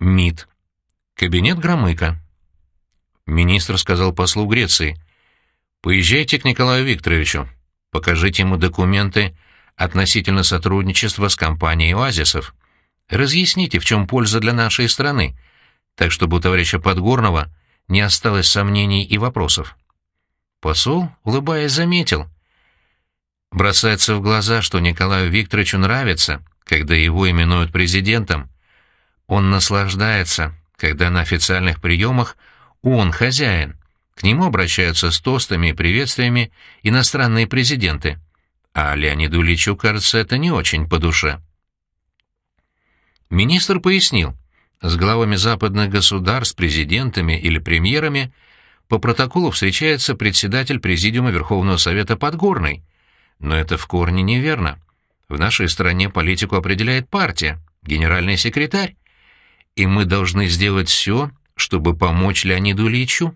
МИД. Кабинет Громыка. Министр сказал послу Греции, «Поезжайте к Николаю Викторовичу, покажите ему документы относительно сотрудничества с компанией «Оазисов». Разъясните, в чем польза для нашей страны, так чтобы у товарища Подгорного не осталось сомнений и вопросов». Посол, улыбаясь, заметил. Бросается в глаза, что Николаю Викторовичу нравится, когда его именуют президентом, он наслаждается, когда на официальных приемах он хозяин. К нему обращаются с тостами и приветствиями иностранные президенты. А Леониду Ильичу, кажется, это не очень по душе. Министр пояснил, с главами западных государств, президентами или премьерами по протоколу встречается председатель Президиума Верховного Совета Подгорный. Но это в корне неверно. В нашей стране политику определяет партия, генеральный секретарь и мы должны сделать все, чтобы помочь Леониду Ильичу.